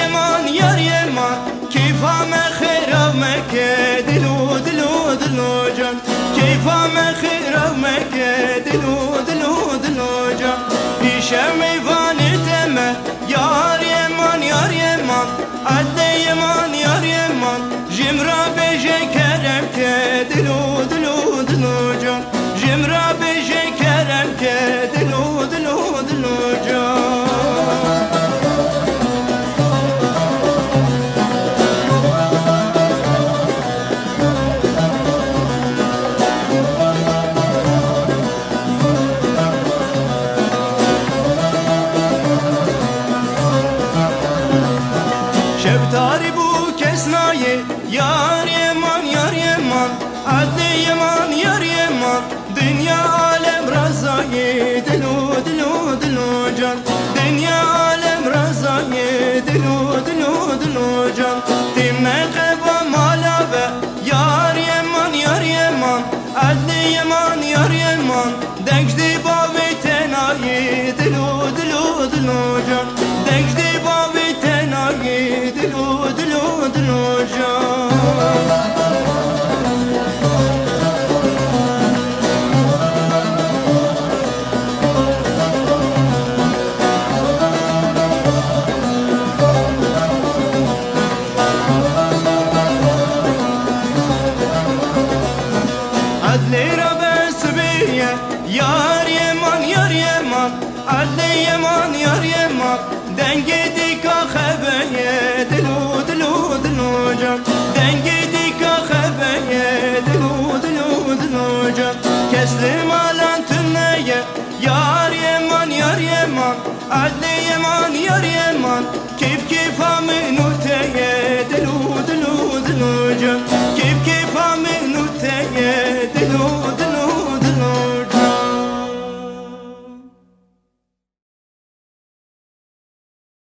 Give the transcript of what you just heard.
يمان يا يمان كيف ما خير ومك دلو دلو دلو جان كيف ما خير ومك دلو دلو دلو جان هشام يفان تما يار يمان يار يمان عد يمان يار يمان جمرا بيجي كرم كدلو دلو دلو جان جمرا بيجي كرم كدلو دلو دلو جان Şeftari bu kesnaye Yar yeman yar yeman Adli yeman yar yeman Dünya alem razaye Dilu dilu dilu can. Dünya alem razaye Dilu dilu dilu can. Timme keba malave Yar yeman yar yeman Adli yeman yar yeman Denkdi bavi tenayi Dilu dilu dilu can. Denkdi جا دنگی دیکا خبیه دلو دلو دلو جا دنگی دیکا خبیه دلو دلو دلو جا کسلم آلان تنیه یار یمان یار یمان عدل یمان یار یمان کیف کیف همینو تیه دلو دلو دلو جا کیف